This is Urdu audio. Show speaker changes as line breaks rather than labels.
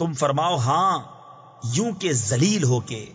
تم فرماؤ ہاں یوں کہ ذلیل ہو کے۔